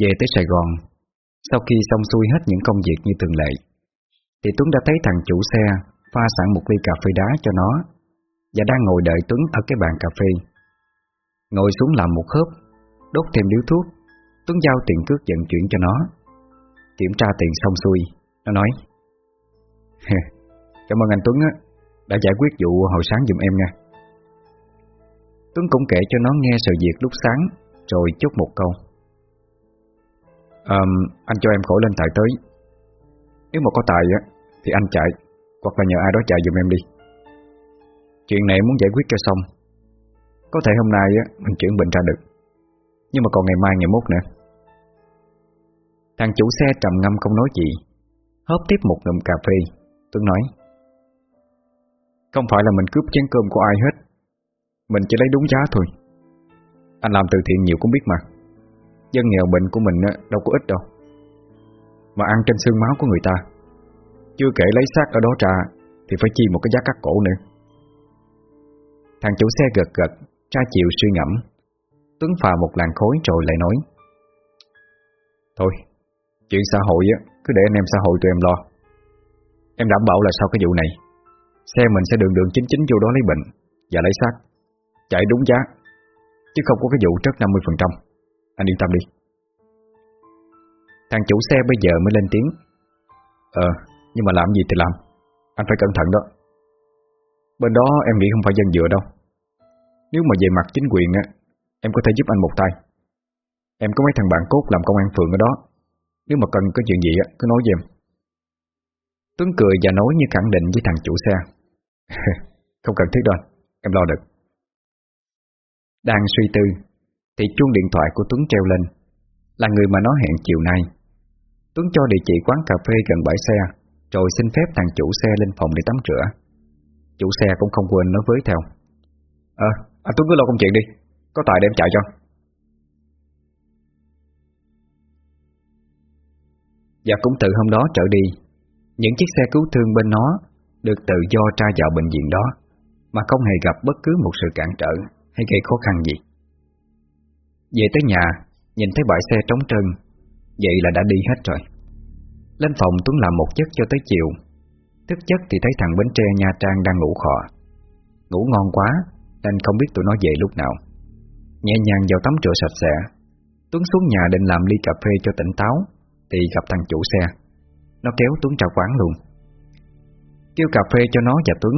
Về tới Sài Gòn. Sau khi xong xuôi hết những công việc như thường lệ, Thì Tuấn đã thấy thằng chủ xe Pha sẵn một ly cà phê đá cho nó Và đang ngồi đợi Tuấn ở cái bàn cà phê. Ngồi xuống làm một hớp Đốt thêm điếu thuốc, Tuấn giao tiền cước vận chuyển cho nó. Kiểm tra tiền xong xuôi, Nó nói Cảm ơn anh Tuấn á, Đã giải quyết vụ hồi sáng giùm em nha. Tuấn cũng kể cho nó nghe sự việc lúc sáng, Rồi chốt một câu à, Anh cho em khỏi lên tài tới. Nếu mà có tài á Thì anh chạy Hoặc là nhờ ai đó chạy giùm em đi. Chuyện này muốn giải quyết cho xong. Có thể hôm nay á mình chuyển bệnh ra được. Nhưng mà còn ngày mai ngày mốt nữa. Thằng chủ xe trầm ngâm không nói gì. Hớp tiếp một ngụm cà phê. Tuấn nói Không phải là mình cướp chén cơm của ai hết. Mình chỉ lấy đúng giá thôi. Anh làm từ thiện nhiều cũng biết mà. Dân nghèo bệnh của mình đâu có ít đâu. Mà ăn trên xương máu của người ta. Chưa kể lấy xác ở đó ra Thì phải chi một cái giá cắt cổ nữa. Thằng chủ xe gật gật, Tra chịu suy ngẫm. Tuấn phà một làn khối rồi lại nói. Thôi, Chuyện xã hội á, Cứ để anh em xã hội tụi em lo. Em đảm bảo là sau cái vụ này, Xe mình sẽ đường đường chính chính vô đó lấy bệnh Và lấy xác, Chạy đúng giá, Chứ không có cái vụ trất 50% anh yên tâm đi. Thằng chủ xe bây giờ mới lên tiếng. Ờ Nhưng mà làm gì thì làm. Anh phải cẩn thận đó. Bên đó em nghĩ không phải dân dựa đâu. Nếu mà về mặt chính quyền á, Em có thể giúp anh một tay. Em có mấy thằng bạn cốt làm công an phường ở đó. Nếu mà cần có chuyện gì á, Cứ nói với em. Tuấn cười và nói như khẳng định với thằng chủ xe. Không cần thiết đâu, Em lo được. Đang suy tư thì chuông điện thoại của Tuấn treo lên. Là người mà nó hẹn chiều nay. Tuấn cho địa chỉ quán cà phê gần bãi xe Rồi xin phép thằng chủ xe lên phòng để tắm rửa. Chủ xe cũng không quên nói với theo. Ờ, anh Tuấn cứ lo công chuyện đi Có tài đem chạy cho. Và cũng từ hôm đó trở đi Những chiếc xe cứu thương bên nó Được tự do tra vào bệnh viện đó Mà không hề gặp bất cứ một sự cản trở Hay gây khó khăn gì. Về tới nhà, Nhìn thấy bãi xe trống trơn, Vậy là đã đi hết rồi. Lên phòng Tuấn làm một giấc cho tới chiều. Thức giấc thì thấy thằng Bến Tre Nha Trang đang ngủ khò. Ngủ ngon quá, Nên không biết tụi nó về lúc nào. Nhẹ nhàng vào tắm rửa sạch sẽ, Tuấn xuống nhà định làm ly cà phê cho tỉnh táo, Thì gặp thằng chủ xe. Nó kéo Tuấn ra quán luôn. Kêu cà phê cho nó và Tuấn,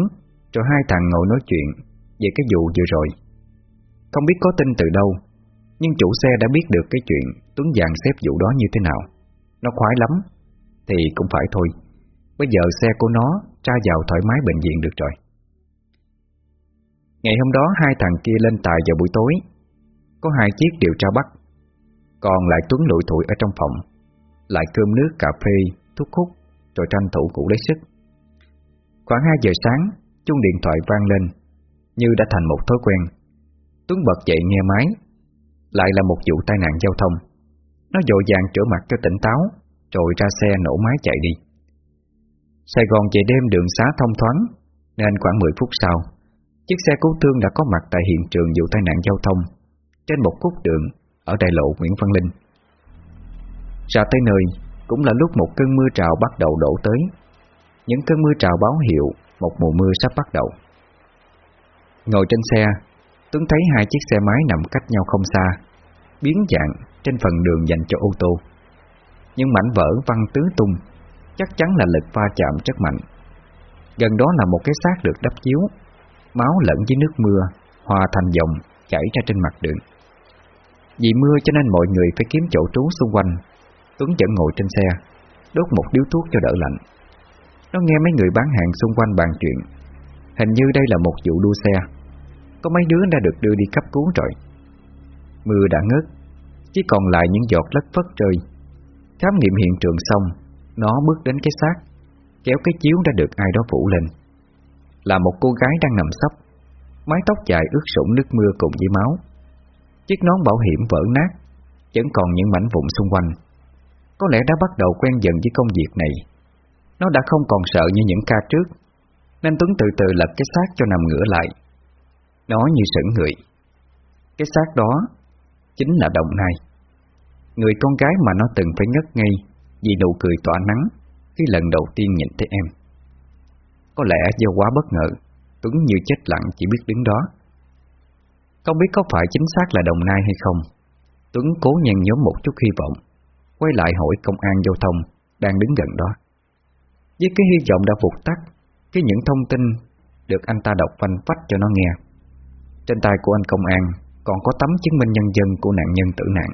Rồi hai thằng ngồi nói chuyện Về cái vụ vừa rồi. Không biết có tin từ đâu nhưng chủ xe đã biết được cái chuyện Tuấn dàn xếp vụ đó như thế nào. Nó khoái lắm Thì cũng phải thôi. Bây giờ xe của nó tra vào thoải mái bệnh viện được rồi. Ngày hôm đó hai thằng kia lên tài vào buổi tối. Có hai chiếc điều tra bắt. Còn lại Tuấn lụi thụi ở trong phòng. Lại cơm nước, cà phê, thuốc hút Rồi tranh thủ cụ lấy sức. Khoảng 2 giờ sáng Chuông điện thoại vang lên Như đã thành một thói quen. Tuấn bật dậy nghe máy. Lại là một vụ tai nạn giao thông. Nó dội vàng trở mặt cho tỉnh táo, Rồi ra xe nổ máy chạy đi. Sài Gòn về đêm đường xá thông thoáng, Nên khoảng 10 phút sau, Chiếc xe cứu thương đã có mặt tại hiện trường vụ tai nạn giao thông Trên một khúc đường Ở đại lộ Nguyễn Văn Linh. Ra tới nơi, Cũng là lúc một cơn mưa trào bắt đầu đổ tới. Những cơn mưa trào báo hiệu Một mùa mưa sắp bắt đầu. Ngồi trên xe Tuấn thấy hai chiếc xe máy nằm cách nhau không xa, Biến dạng trên phần đường dành cho ô tô. Nhưng mảnh vỡ văng tứ tung, Chắc chắn là lực va chạm rất mạnh. Gần đó là một cái xác được đắp chiếu, Máu lẫn với nước mưa, Hòa thành dòng, chảy ra trên mặt đường. Vì mưa cho nên mọi người phải kiếm chỗ trú xung quanh. Tuấn vẫn ngồi trên xe, Đốt một điếu thuốc cho đỡ lạnh. Nó nghe mấy người bán hàng xung quanh bàn chuyện. Hình như đây là một vụ đua xe. Có mấy đứa đã được đưa đi cấp cứu rồi. Mưa đã ngớt, Chỉ còn lại những giọt lất phất rơi Khám nghiệm hiện trường xong, Nó bước đến cái xác, Kéo cái chiếu đã được ai đó phủ lên. Là một cô gái đang nằm sấp, Mái tóc dài ướt sũng nước mưa cùng với máu. Chiếc nón bảo hiểm vỡ nát, Vẫn còn những mảnh vụn xung quanh. Có lẽ đã bắt đầu quen dần với công việc này. Nó đã không còn sợ như những ca trước, Nên Tuấn từ từ lật cái xác cho nằm ngửa lại. Nó như sững người. Cái xác đó Chính là Đồng Nai. Người con gái mà nó từng phải ngất ngây Vì nụ cười tỏa nắng Khi lần đầu tiên nhìn thấy em. Có lẽ do quá bất ngờ, Tuấn như chết lặng chỉ biết đứng đó. Không biết có phải chính xác là đồng nai hay không, Tuấn cố nhen nhóm một chút hy vọng, Quay lại hỏi công an giao thông Đang đứng gần đó. Với cái hy vọng đã vụt tắt, Cái những thông tin Được anh ta đọc phanh phách cho nó nghe. Trên tay của anh công an Còn có tấm chứng minh nhân dân của nạn nhân tử nạn.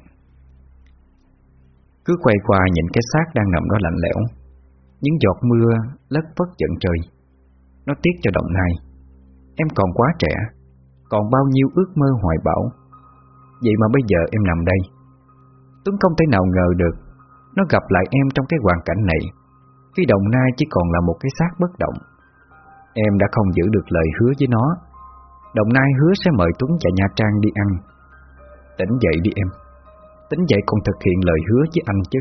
Cứ quay qua nhìn cái xác đang nằm đó lạnh lẽo, Những giọt mưa lất phất trận trời. Nó tiếc cho đồng nai Em còn quá trẻ, Còn bao nhiêu ước mơ hoài bão. Vậy mà bây giờ em nằm đây. Tuấn không thể nào ngờ được, Nó gặp lại em trong cái hoàn cảnh này, Khi đồng nai chỉ còn là một cái xác bất động. Em đã không giữ được lời hứa với nó. Đồng nai hứa sẽ mời Tuấn và Nha Trang đi ăn. Tỉnh dậy đi em. Tỉnh dậy còn thực hiện lời hứa với anh chứ.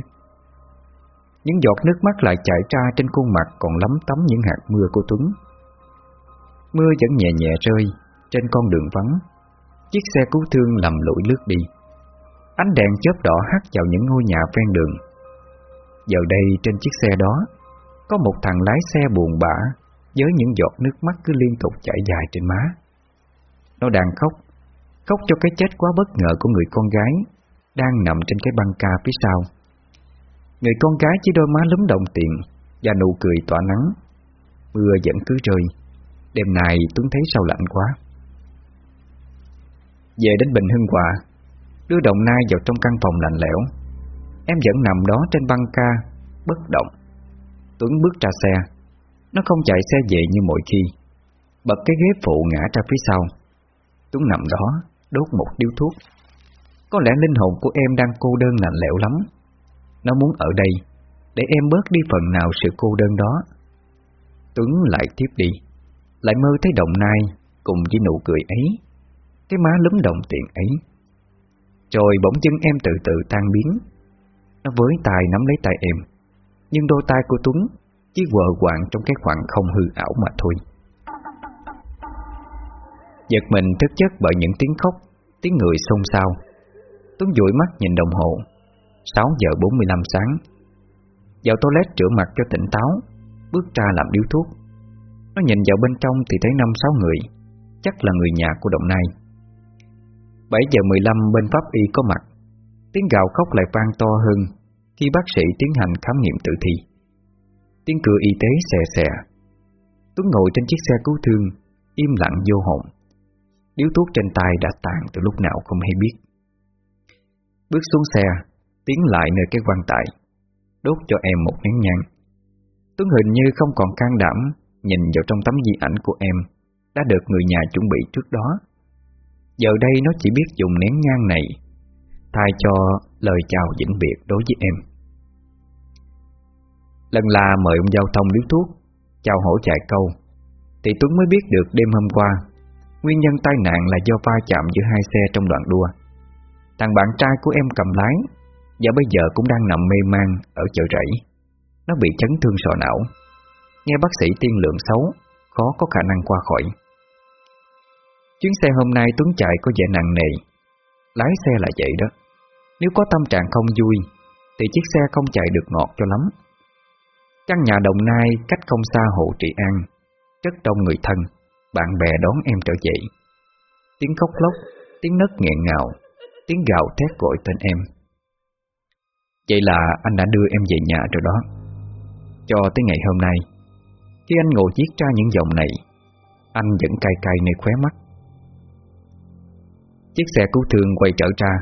Những giọt nước mắt lại chảy ra trên khuôn mặt Còn lấm tấm những hạt mưa của Tuấn. Mưa vẫn nhẹ nhẹ rơi Trên con đường vắng. Chiếc xe cứu thương lầm lũi lướt đi. Ánh đèn chớp đỏ hắt vào những ngôi nhà ven đường. Giờ đây trên chiếc xe đó, Có một thằng lái xe buồn bã Với những giọt nước mắt cứ liên tục chảy dài trên má. Nó đang khóc. Khóc cho cái chết quá bất ngờ của người con gái Đang nằm trên cái băng ca phía sau. Người con gái chỉ đôi má lúm đồng tiền Và nụ cười tỏa nắng. Mưa vẫn cứ rơi. Đêm nay Tuấn thấy sao lạnh quá. Về đến Bình Hưng Hòa, Đưa đồng nai vào trong căn phòng lạnh lẽo. Em vẫn nằm đó trên băng ca, Bất động. Tuấn bước ra xe. Nó không chạy xe về như mọi khi. Bật cái ghế phụ ngã ra phía sau. Tuấn nằm đó, Đốt một điếu thuốc. Có lẽ linh hồn của em đang cô đơn lạnh lẽo lắm. Nó muốn ở đây, Để em bớt đi phần nào sự cô đơn đó. Tuấn lại tiếp đi, Lại mơ thấy đồng nai Cùng với nụ cười ấy, Cái má lúm đồng tiền ấy. Rồi bỗng chân em từ từ tan biến. Nó với tay nắm lấy tay em, Nhưng đôi tay của Tuấn Chỉ vờ quạng trong cái khoảng không hư ảo mà thôi. Giật mình thức giấc bởi những tiếng khóc, Tiếng người xôn xao. Tuấn dụi mắt nhìn đồng hồ. 6 giờ 45 sáng. Vào toilet rửa mặt cho tỉnh táo, Bước ra làm điếu thuốc. Nó nhìn vào bên trong thì thấy năm sáu người, Chắc là người nhà của Đồng Nai. 7 giờ 15 bên pháp y có mặt. Tiếng gào khóc lại vang to hơn Khi bác sĩ tiến hành khám nghiệm tử thi. Tiếng cửa y tế xè xè. Tuấn ngồi trên chiếc xe cứu thương, Im lặng vô hồn. Điếu thuốc trên tay đã tàn từ lúc nào không hay biết. Bước xuống xe, Tiến lại nơi cái quan tài, Đốt cho em một nén nhang. Tuấn hình như không còn can đảm Nhìn vào trong tấm di ảnh của em Đã được người nhà chuẩn bị trước đó. Giờ đây nó chỉ biết dùng nén nhang này Thay cho lời chào vĩnh biệt đối với em. Lần là mời ông giao thông điếu thuốc, Chào hổ chạy câu, Thì Tuấn mới biết được đêm hôm qua Nguyên nhân tai nạn là do va chạm giữa hai xe trong đoạn đua. Thằng bạn trai của em cầm lái, Và bây giờ cũng đang nằm mê man Ở chợ rẫy. Nó bị chấn thương sọ não. Nghe bác sĩ tiên lượng xấu, Khó có khả năng qua khỏi. Chuyến xe hôm nay Tuấn chạy có vẻ nặng nề. Lái xe là vậy đó. Nếu có tâm trạng không vui, Thì chiếc xe không chạy được ngọt cho lắm. Căn nhà đồng nai cách không xa hộ trị an, Rất đông người thân. Bạn bè đón em trở dậy Tiếng khóc lóc, Tiếng nấc nghẹn ngào, Tiếng gào thét gọi tên em. Vậy là anh đã đưa em về nhà rồi đó. Cho tới ngày hôm nay, Khi anh ngồi viết ra những dòng này, Anh vẫn cay cay nơi khóe mắt. Chiếc xe cứu thương quay trở ra,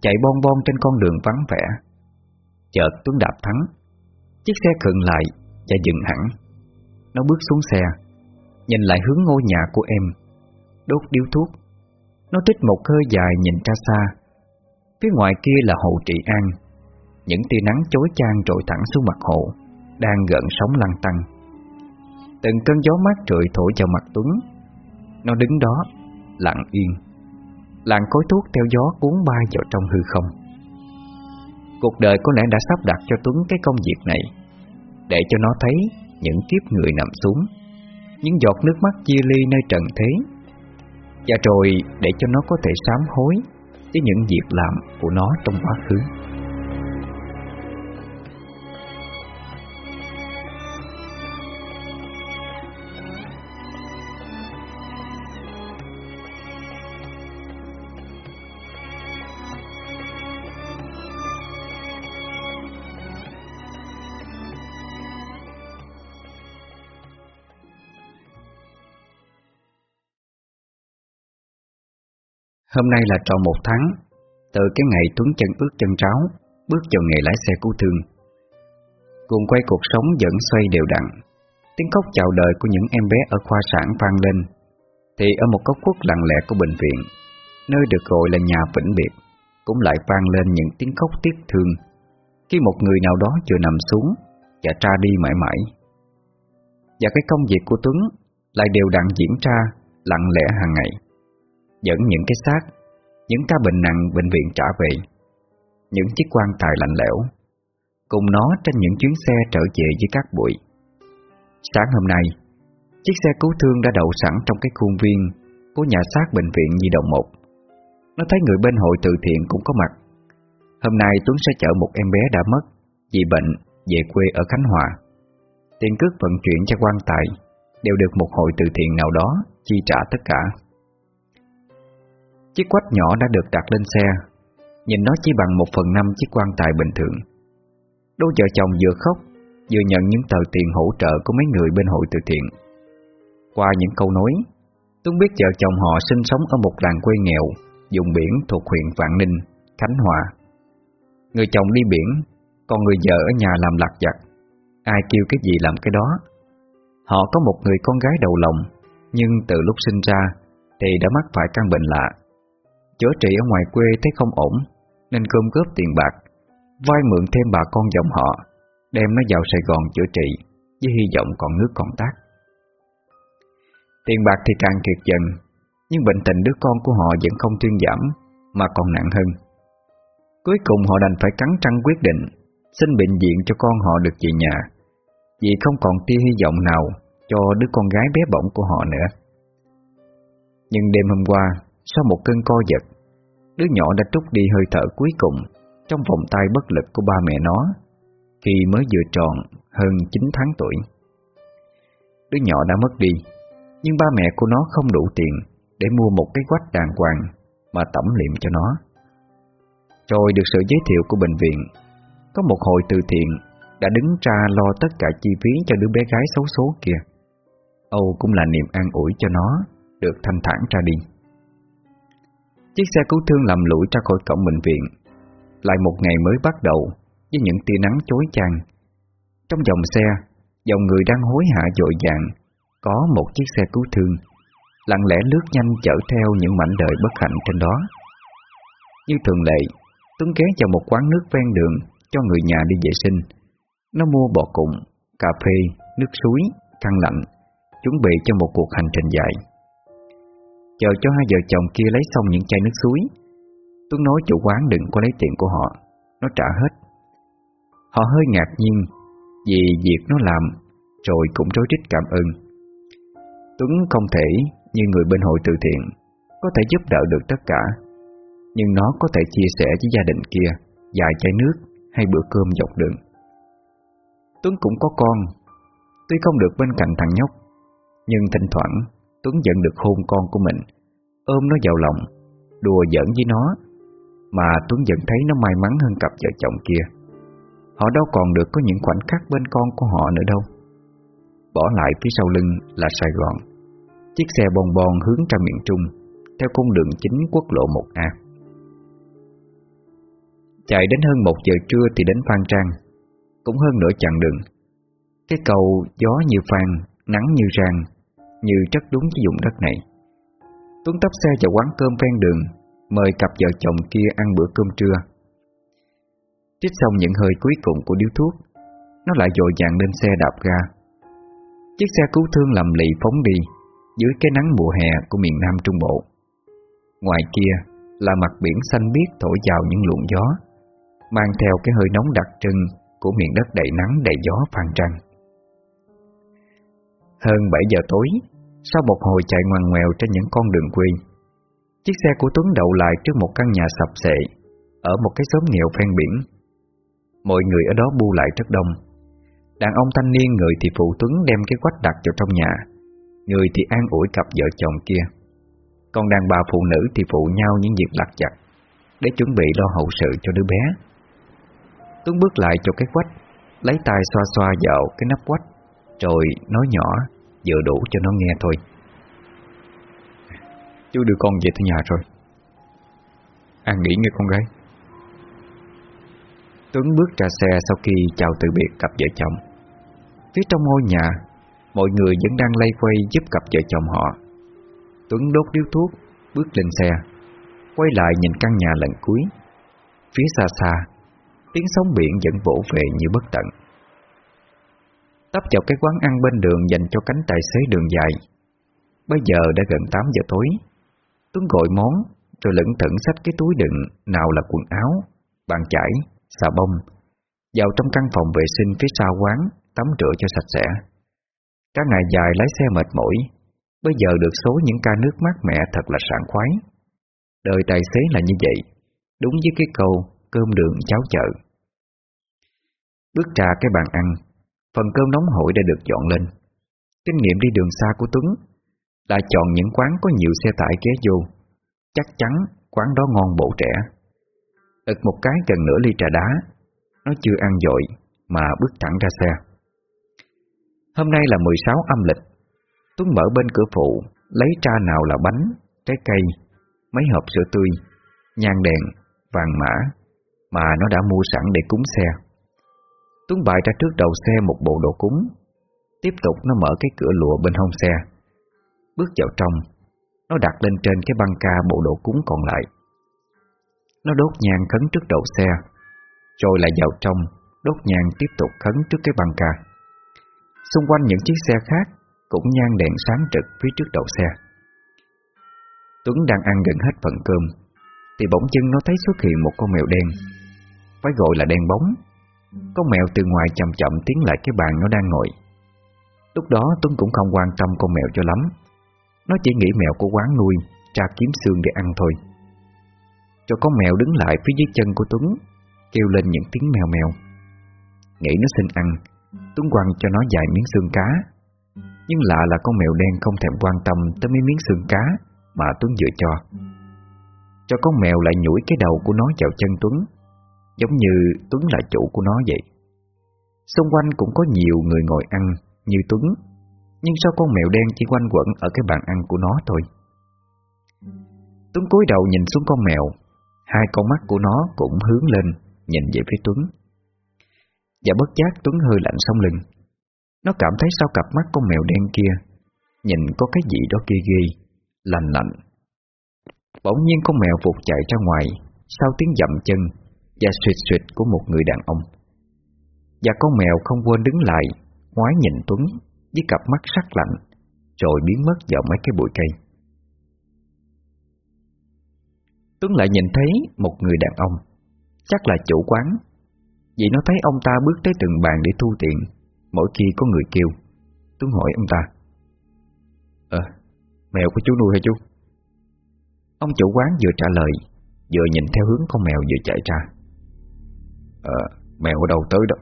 Chạy bon bon trên con đường vắng vẻ. Chợt Tuấn đạp thắng, Chiếc xe khựng lại và dừng hẳn. Nó bước xuống xe. Nhìn lại hướng ngôi nhà của em. Đốt điếu thuốc. Nó thích một hơi dài nhìn ra xa. Phía ngoài kia là hồ trị an. Những tia nắng chói chang trội thẳng xuống mặt hồ Đang gợn sóng lăn tăng. Từng cơn gió mát rượi thổi vào mặt Tuấn. Nó đứng đó, Lặng yên. Làn cối thuốc theo gió cuốn bay vào trong hư không. Cuộc đời có lẽ đã sắp đặt cho Tuấn cái công việc này, Để cho nó thấy những kiếp người nằm xuống. Những giọt nước mắt chia ly nơi trần thế. Và rồi để cho nó có thể sám hối Với những việc làm của nó trong quá khứ. Hôm nay là tròn một tháng. Từ cái ngày Tuấn chân ướt chân tráo, Bước vào nghề lái xe cứu thương. Cùng quay cuộc sống vẫn xoay đều đặn. Tiếng khóc chào đời của những em bé ở khoa sản vang lên. Thì ở một góc khuất lặng lẽ của bệnh viện, Nơi được gọi là nhà vĩnh biệt, Cũng lại vang lên những tiếng khóc tiếc thương. Khi một người nào đó chưa nằm xuống Và tra đi mãi mãi. Và cái công việc của Tuấn Lại đều đặn diễn ra Lặng lẽ hàng ngày. Dẫn những cái xác, Những ca bệnh nặng bệnh viện trả về, Những chiếc quan tài lạnh lẽo, Cùng nó trên những chuyến xe trở về với các bụi. Sáng hôm nay, Chiếc xe cứu thương đã đậu sẵn trong cái khuôn viên Của nhà xác bệnh viện Nhi Đồng 1 Nó thấy người bên hội từ thiện cũng có mặt. Hôm nay Tuấn sẽ chở một em bé đã mất Vì bệnh về quê ở Khánh Hòa. Tiền cước vận chuyển cho quan tài Đều được một hội từ thiện nào đó Chi trả tất cả. Chiếc quách nhỏ đã được đặt lên xe. Nhìn nó chỉ bằng một phần năm chiếc quan tài bình thường. Đôi vợ chồng vừa khóc Vừa nhận những tờ tiền hỗ trợ của mấy người bên hội từ thiện. Qua những câu nói Tuấn biết vợ chồng họ sinh sống ở một làng quê nghèo Dùng biển thuộc huyện Vạn Ninh, Khánh Hòa. Người chồng đi biển Còn người vợ ở nhà làm lạc giặt Ai kêu cái gì làm cái đó. Họ có một người con gái đầu lòng Nhưng từ lúc sinh ra Thì đã mắc phải căn bệnh lạ. Chữa trị ở ngoài quê thấy không ổn, Nên cơm cướp tiền bạc, vay mượn thêm bà con dòng họ, Đem nó vào Sài Gòn chữa trị, Với hy vọng còn nước còn tác. Tiền bạc thì càng kiệt dần, Nhưng bệnh tình đứa con của họ vẫn không thuyên giảm, Mà còn nặng hơn. Cuối cùng họ đành phải cắn răng quyết định, Xin bệnh viện cho con họ được về nhà, Vì không còn tia hy vọng nào Cho đứa con gái bé bỏng của họ nữa. Nhưng đêm hôm qua, Sau một cơn co giật Đứa nhỏ đã trút đi hơi thở cuối cùng Trong vòng tay bất lực của ba mẹ nó, Khi mới vừa tròn hơn 9 tháng tuổi. Đứa nhỏ đã mất đi, Nhưng ba mẹ của nó không đủ tiền Để mua một cái quách đàng hoàng Mà tẩm liệm cho nó. Rồi được sự giới thiệu của bệnh viện, Có một hội từ thiện Đã đứng ra lo tất cả chi phí Cho đứa bé gái xấu số kia. Âu cũng là niềm an ủi cho nó Được thanh thản ra đi. Chiếc xe cứu thương làm lũi ra khỏi cổng bệnh viện. Lại một ngày mới bắt đầu Với những tia nắng chói chang. Trong dòng xe Dòng người đang hối hả dội vàng Có một chiếc xe cứu thương Lặng lẽ lướt nhanh chở theo những mảnh đời bất hạnh trên đó. Như thường lệ Tuấn ghé vào một quán nước ven đường Cho người nhà đi vệ sinh. Nó mua bò cụm, cà phê, nước suối, khăn lạnh Chuẩn bị cho một cuộc hành trình dài. Chờ cho hai vợ chồng kia lấy xong những chai nước suối. Tuấn nói chủ quán đừng có lấy tiền của họ, Nó trả hết. Họ hơi ngạc nhiên Vì việc nó làm, Rồi cũng rối rít cảm ơn. Tuấn không thể như người bên hội từ thiện, Có thể giúp đỡ được tất cả, Nhưng nó có thể chia sẻ với gia đình kia Vài chai nước hay bữa cơm dọc đường. Tuấn cũng có con, Tuy không được bên cạnh thằng nhóc, Nhưng thỉnh thoảng Tuấn giận được hôn con của mình. Ôm nó vào lòng, Đùa giỡn với nó, Mà Tuấn vẫn thấy nó may mắn hơn cặp vợ chồng kia. Họ đâu còn được có những khoảnh khắc bên con của họ nữa đâu. Bỏ lại phía sau lưng là Sài Gòn. Chiếc xe bon bon hướng ra miền Trung, Theo cung đường chính quốc lộ 1A Chạy đến hơn một giờ trưa thì đến Phan Trang. Cũng hơn nửa chặng đường. Cái cầu gió như phan Nắng như rang như chắc đúng với vùng đất này. Tuấn tấp xe vào quán cơm ven đường, Mời cặp vợ chồng kia ăn bữa cơm trưa. Trích xong những hơi cuối cùng của điếu thuốc, Nó lại dội dàng lên xe đạp ga. Chiếc xe cứu thương lầm lì phóng đi, Dưới cái nắng mùa hè của miền Nam Trung Bộ. Ngoài kia là mặt biển xanh biếc thổi vào những luồng gió, Mang theo cái hơi nóng đặc trưng Của miền đất đầy nắng đầy gió phan trăng. Hơn 7 giờ tối, Sau một hồi chạy ngoằn ngoèo trên những con đường quê, Chiếc xe của Tuấn đậu lại trước một căn nhà sập sệ, Ở một cái xóm nghèo ven biển. Mọi người ở đó bu lại rất đông. Đàn ông thanh niên người thì phụ Tuấn đem cái quách đặt vào trong nhà, Người thì an ủi cặp vợ chồng kia. Còn đàn bà phụ nữ thì phụ nhau những việc lặt chặt Để chuẩn bị lo hậu sự cho đứa bé. Tuấn bước lại cho cái quách, Lấy tay xoa xoa vào cái nắp quách. Rồi nói nhỏ, Vừa đủ cho nó nghe thôi. Chú đưa con về tới nhà rồi. An nghỉ nghe con gái. Tuấn bước ra xe sau khi chào từ biệt cặp vợ chồng. Phía trong ngôi nhà, Mọi người vẫn đang lay quay giúp cặp vợ chồng họ. Tuấn đốt điếu thuốc, Bước lên xe. Quay lại nhìn căn nhà lần cuối. Phía xa xa, Tiếng sóng biển vẫn vỗ về như bất tận. Tấp vào cái quán ăn bên đường Dành cho cánh tài xế đường dài. Bây giờ đã gần 8 giờ tối. Tuấn gọi món Rồi lững thững xách cái túi đựng Nào là quần áo, bàn chải, xà bông. Vào trong căn phòng vệ sinh phía sau quán Tắm rửa cho sạch sẽ. Cả ngày dài lái xe mệt mỏi. Bây giờ được số những ca nước mát mẻ thật là sảng khoái. Đời tài xế là như vậy Đúng với cái câu cơm đường cháo chợ. Bước ra cái bàn ăn Phần cơm nóng hổi đã được dọn lên. Kinh nghiệm đi đường xa của Tuấn Là chọn những quán có nhiều xe tải ghé vô. Chắc chắn quán đó ngon bổ trẻ. Ực một cái gần nửa ly trà đá. Nó chưa ăn dội Mà bước thẳng ra xe. Hôm nay là 16 âm lịch. Tuấn mở bên cửa phụ Lấy tra nào là bánh, trái cây Mấy hộp sữa tươi Nhang đèn, vàng mã Mà nó đã mua sẵn để cúng xe. Tuấn bày ra trước đầu xe một bộ đồ cúng. Tiếp tục nó mở cái cửa lụa bên hông xe. Bước vào trong, Nó đặt lên trên cái băng ca bộ đồ cúng còn lại. Nó đốt nhang khấn trước đầu xe Rồi lại vào trong, Đốt nhang tiếp tục khấn trước cái băng ca. Xung quanh những chiếc xe khác Cũng nhang đèn sáng trực phía trước đầu xe. Tuấn đang ăn gần hết phần cơm, Thì bỗng chân nó thấy xuất hiện một con mèo đen. Phải gọi là đen bóng. Con mèo từ ngoài chậm chậm tiến lại cái bàn nó đang ngồi. Lúc đó Tuấn cũng không quan tâm con mèo cho lắm. Nó chỉ nghĩ mèo của quán nuôi, Tra kiếm xương để ăn thôi. Cho con mèo đứng lại phía dưới chân của Tuấn, Kêu lên những tiếng mèo mèo. Nghĩ nó xin ăn, Tuấn quăng cho nó vài miếng xương cá. Nhưng lạ là con mèo đen không thèm quan tâm tới mấy miếng xương cá Mà Tuấn vừa cho. Cho con mèo lại nhủi cái đầu của nó vào chân Tuấn. Giống như Tuấn là chủ của nó vậy. Xung quanh cũng có nhiều người ngồi ăn như Tuấn, Nhưng sao con mèo đen chỉ quanh quẩn ở cái bàn ăn của nó thôi. Tuấn cúi đầu nhìn xuống con mèo, Hai con mắt của nó cũng hướng lên, Nhìn về phía Tuấn. Và bất giác Tuấn hơi lạnh sống lưng. Nó cảm thấy sau cặp mắt con mèo đen kia, Nhìn có cái gì đó kia ghê, Lạnh lạnh. Bỗng nhiên con mèo vụt chạy ra ngoài, Sau tiếng dậm chân và suyệt suyệt của một người đàn ông. Và con mèo không quên đứng lại Ngoái nhìn Tuấn Với cặp mắt sắc lạnh Rồi biến mất vào mấy cái bụi cây. Tuấn lại nhìn thấy một người đàn ông Chắc là chủ quán. Vì nó thấy ông ta bước tới từng bàn để thu tiền Mỗi khi có người kêu Tuấn hỏi ông ta Ờ, mèo của chú nuôi hả chú? Ông chủ quán vừa trả lời Vừa nhìn theo hướng con mèo vừa chạy ra à, mèo ở đâu tới đó?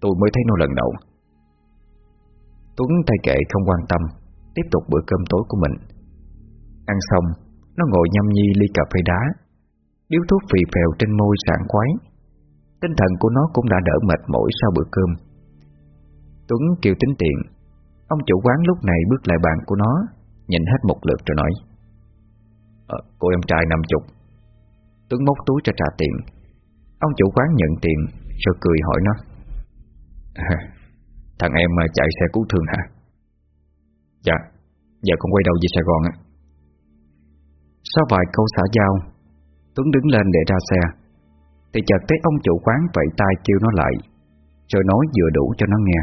Tôi mới thấy nó lần đầu. Tuấn tay kệ không quan tâm Tiếp tục bữa cơm tối của mình. Ăn xong Nó ngồi nhâm nhi ly cà phê đá Điếu thuốc phì phèo trên môi sảng khoái. Tinh thần của nó cũng đã đỡ mệt mỏi sau bữa cơm. Tuấn kêu tính tiền. Ông chủ quán lúc này bước lại bàn của nó Nhìn hết một lượt rồi nói à, Cô em trai năm chục. Tuấn móc túi cho trả tiền. Ông chủ quán nhận tiền Rồi cười hỏi nó. À, Thằng em chạy xe cứu thương hả? Dạ Giờ con quay đầu về Sài Gòn á Sau vài câu xã giao Tuấn đứng lên để ra xe. Thì chợt thấy ông chủ quán vẫy tay kêu nó lại Rồi nói vừa đủ cho nó nghe.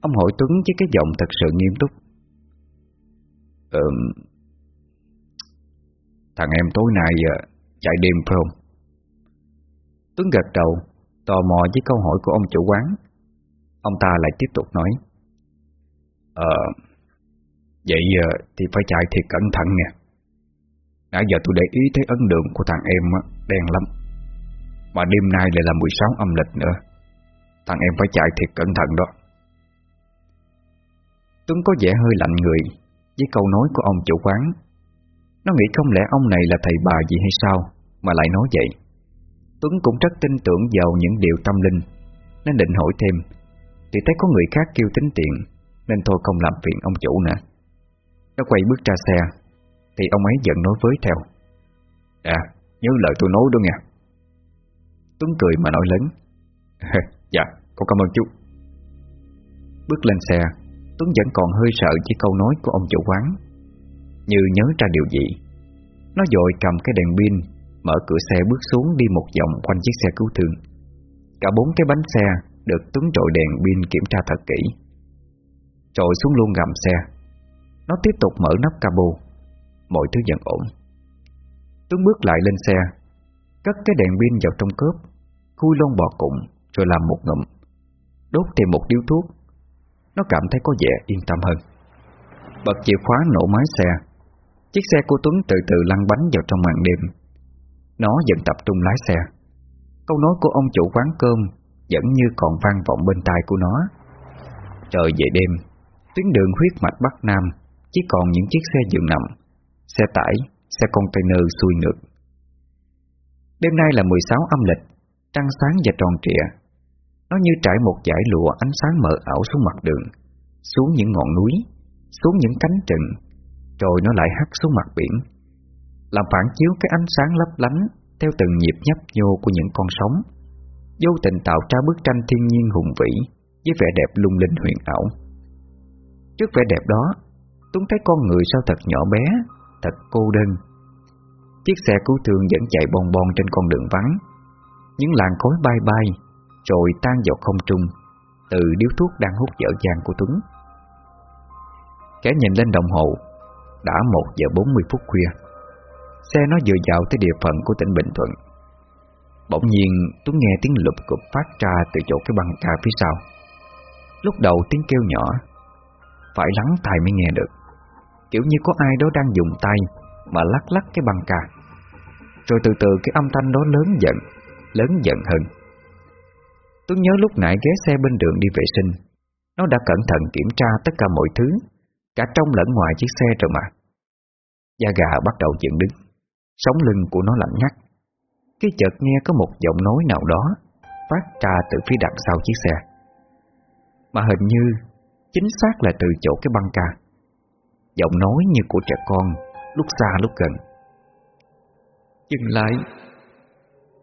Ông hỏi Tuấn với cái giọng thật sự nghiêm túc. Ừm Thằng em tối nay ờ, chạy đêm phải không? Tuấn gật đầu, Tò mò với câu hỏi của ông chủ quán. Ông ta lại tiếp tục nói Ờ Vậy giờ thì phải chạy thiệt cẩn thận nè. Nãy giờ tôi để ý thấy ấn đường của thằng em đen lắm. Mà đêm nay lại là 16 âm lịch nữa. Thằng em phải chạy thiệt cẩn thận đó. Tuấn có vẻ hơi lạnh người Với câu nói của ông chủ quán. Nó nghĩ không lẽ ông này là thầy bà gì hay sao Mà lại nói vậy? Tuấn cũng rất tin tưởng vào những điều tâm linh, Nên định hỏi thêm. Thì thấy có người khác kêu tính tiền, Nên thôi không làm phiền ông chủ nữa. Nó quay bước ra xe, Thì ông ấy giận nói với theo. À Nhớ lời tôi nói đó nghe. Tuấn cười mà nói lớn. Dạ con cảm ơn chú. Bước lên xe, Tuấn vẫn còn hơi sợ chỉ câu nói của ông chủ quán. Như nhớ ra điều gì, Nó dội cầm cái đèn pin Mở cửa xe bước xuống đi một vòng quanh chiếc xe cứu thương. Cả bốn cái bánh xe Được Tuấn trội đèn pin kiểm tra thật kỹ. Trội xuống luôn gầm xe. Nó tiếp tục mở nắp cabo. Mọi thứ vẫn ổn. Tuấn bước lại lên xe, Cất cái đèn pin vào trong cốp, Khui lon bò cụm Rồi làm một ngụm. Đốt thêm một điếu thuốc. Nó cảm thấy có vẻ yên tâm hơn. Bật chìa khóa nổ máy xe. Chiếc xe của Tuấn từ từ lăn bánh vào trong màn đêm. Nó vẫn tập trung lái xe. Câu nói của ông chủ quán cơm Vẫn như còn vang vọng bên tai của nó. Trời về đêm Tuyến đường huyết mạch Bắc Nam Chỉ còn những chiếc xe dừng nằm Xe tải, xe container xuôi ngược. Đêm nay là 16 âm lịch Trăng sáng và tròn trịa. Nó như trải một dải lụa ánh sáng mờ ảo xuống mặt đường Xuống những ngọn núi Xuống những cánh rừng Rồi nó lại hắt xuống mặt biển. Làm phản chiếu cái ánh sáng lấp lánh Theo từng nhịp nhấp nhô của những con sóng, Vô tình tạo ra bức tranh thiên nhiên hùng vĩ Với vẻ đẹp lung linh huyền ảo. Trước vẻ đẹp đó, Tuấn thấy con người sao thật nhỏ bé, Thật cô đơn. Chiếc xe cứu thương vẫn chạy bon bon trên con đường vắng. Những làn khói bay bay, Rồi tan vào không trung Từ điếu thuốc đang hút dở dàng của Tuấn. Kẻ nhìn lên đồng hồ, Đã 1 giờ 40 phút khuya. Xe nó vừa dạo tới địa phận của tỉnh Bình Thuận. Bỗng nhiên Tuấn nghe tiếng lụp cục phát ra từ chỗ cái băng ca phía sau. Lúc đầu tiếng kêu nhỏ, Phải lắng tai mới nghe được. Kiểu như có ai đó đang dùng tay Mà lắc lắc cái băng ca. Rồi từ từ cái âm thanh đó lớn dần Lớn dần hơn. Tuấn nhớ lúc nãy ghé xe bên đường đi vệ sinh, Nó đã cẩn thận kiểm tra tất cả mọi thứ, Cả trong lẫn ngoài chiếc xe rồi mà. Da gà bắt đầu dựng đứng. Sống lưng của nó lạnh ngắt. Cái chợt nghe có một giọng nói nào đó Phát ra từ phía đằng sau chiếc xe. Mà hình như Chính xác là từ chỗ cái băng ca. Giọng nói như của trẻ con Lúc xa lúc gần. Dừng lại.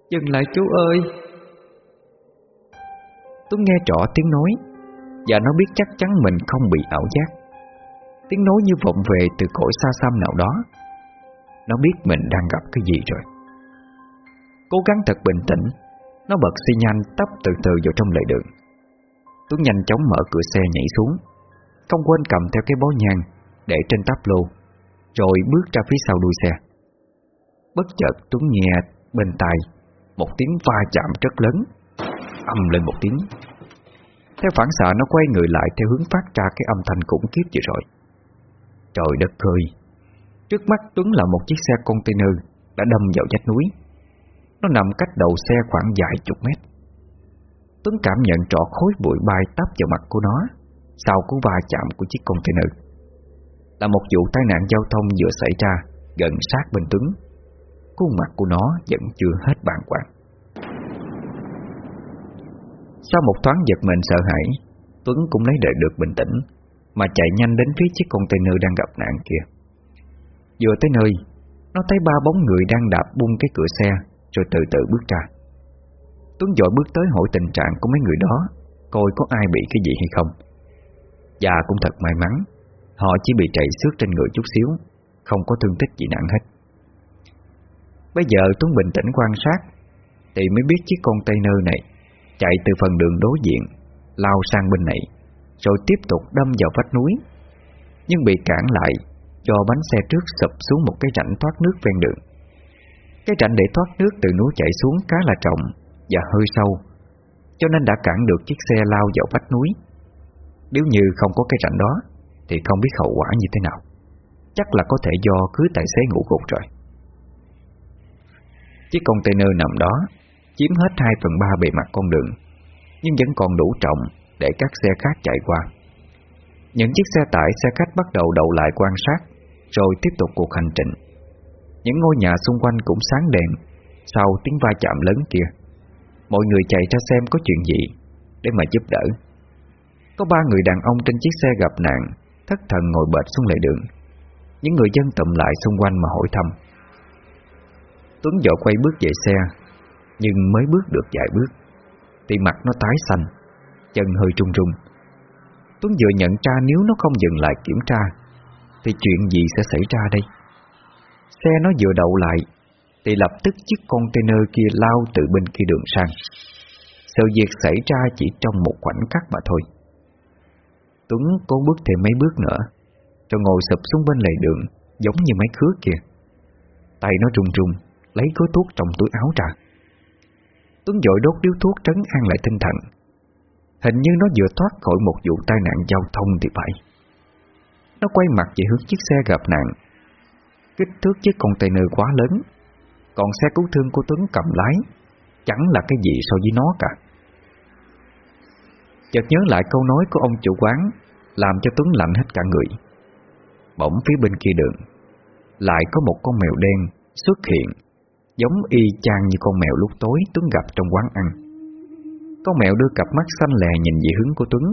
Dừng lại chú ơi. Tuấn nghe rõ tiếng nói Và nó biết chắc chắn mình không bị ảo giác. Tiếng nói như vọng về từ cõi xa xăm nào đó nó biết mình đang gặp cái gì rồi. Cố gắng thật bình tĩnh. Nó bật xi nhanh tấp từ từ vào trong lề đường. Tuấn nhanh chóng mở cửa xe nhảy xuống. Không quên cầm theo cái bó nhang Để trên táp lô, Rồi bước ra phía sau đuôi xe. Bất chợt Tuấn nghe bên tai Một tiếng va chạm rất lớn. Âm lên một tiếng. Theo phản xạ, nó quay người lại Theo hướng phát ra cái âm thanh khủng khiếp vừa rồi. Trời đất ơi! Trước mắt Tuấn là một chiếc xe container Đã đâm vào vách núi. Nó nằm cách đầu xe khoảng vài chục mét. Tuấn cảm nhận rõ khối bụi bay táp vào mặt của nó, Sau cú va chạm của chiếc container. Là một vụ tai nạn giao thông vừa xảy ra Gần sát bên Tuấn. Khuôn mặt của nó vẫn chưa hết bàng hoàng. Sau một thoáng giật mình sợ hãi, Tuấn cũng lấy đợi được bình tĩnh, Mà chạy nhanh đến phía chiếc container đang gặp nạn kia. Vừa tới nơi, Nó thấy ba bóng người đang đạp bung cái cửa xe, Rồi từ từ bước ra. Tuấn dội bước tới hỏi tình trạng của mấy người đó, Coi có ai bị cái gì hay không. Và cũng thật may mắn, Họ chỉ bị chạy xước trên người chút xíu, Không có thương tích gì nặng hết. Bây giờ Tuấn bình tĩnh quan sát, Thì mới biết chiếc container này Chạy từ phần đường đối diện, Lao sang bên này, Rồi tiếp tục đâm vào vách núi, Nhưng bị cản lại Do bánh xe trước sụp xuống một cái rãnh thoát nước ven đường. Cái rãnh để thoát nước từ núi chảy xuống khá là rộng Và hơi sâu Cho nên đã cản được chiếc xe lao vào vách núi. Nếu như không có cái rãnh đó Thì không biết hậu quả như thế nào. Chắc là có thể do cứ tài xế ngủ gục rồi. Chiếc container nằm đó Chiếm hết 2 phần 3 bề mặt con đường Nhưng vẫn còn đủ trọng Để các xe khác chạy qua. Những chiếc xe tải, xe khách bắt đầu đậu lại quan sát. Rồi tiếp tục cuộc hành trình. Những ngôi nhà xung quanh cũng sáng đèn Sau tiếng va chạm lớn kia. Mọi người chạy ra xem có chuyện gì Để mà giúp đỡ. Có ba người đàn ông trên chiếc xe gặp nạn, Thất thần ngồi bệt xuống lề đường. Những người dân tụm lại xung quanh mà hỏi thăm. Tuấn vội quay bước về xe, Nhưng mới bước được vài bước, Thì mặt nó tái xanh, Chân hơi trung trung Tuấn vừa nhận ra nếu nó không dừng lại kiểm tra thì chuyện gì sẽ xảy ra đây? Xe nó vừa đậu lại, Thì lập tức chiếc container kia lao từ bên kia đường sang. Sự việc xảy ra chỉ trong một khoảnh khắc mà thôi. Tuấn cố bước thêm mấy bước nữa, Rồi ngồi sụp xuống bên lề đường, Giống như mấy khứa kia. Tay nó trùng trùng Lấy gói thuốc trong túi áo ra. Tuấn dội đốt điếu thuốc trấn an lại tinh thần. Hình như nó vừa thoát khỏi một vụ tai nạn giao thông thì phải. Nó quay mặt về hướng chiếc xe gặp nạn. Kích thước chiếc container quá lớn. Còn xe cứu thương của Tuấn cầm lái. Chẳng là cái gì so với nó cả. Chợt nhớ lại câu nói của ông chủ quán, Làm cho Tuấn lạnh hết cả người. Bỗng phía bên kia đường, Lại có một con mèo đen xuất hiện, Giống y chang như con mèo lúc tối Tuấn gặp trong quán ăn. Con mèo đưa cặp mắt xanh lè nhìn về hướng của Tuấn,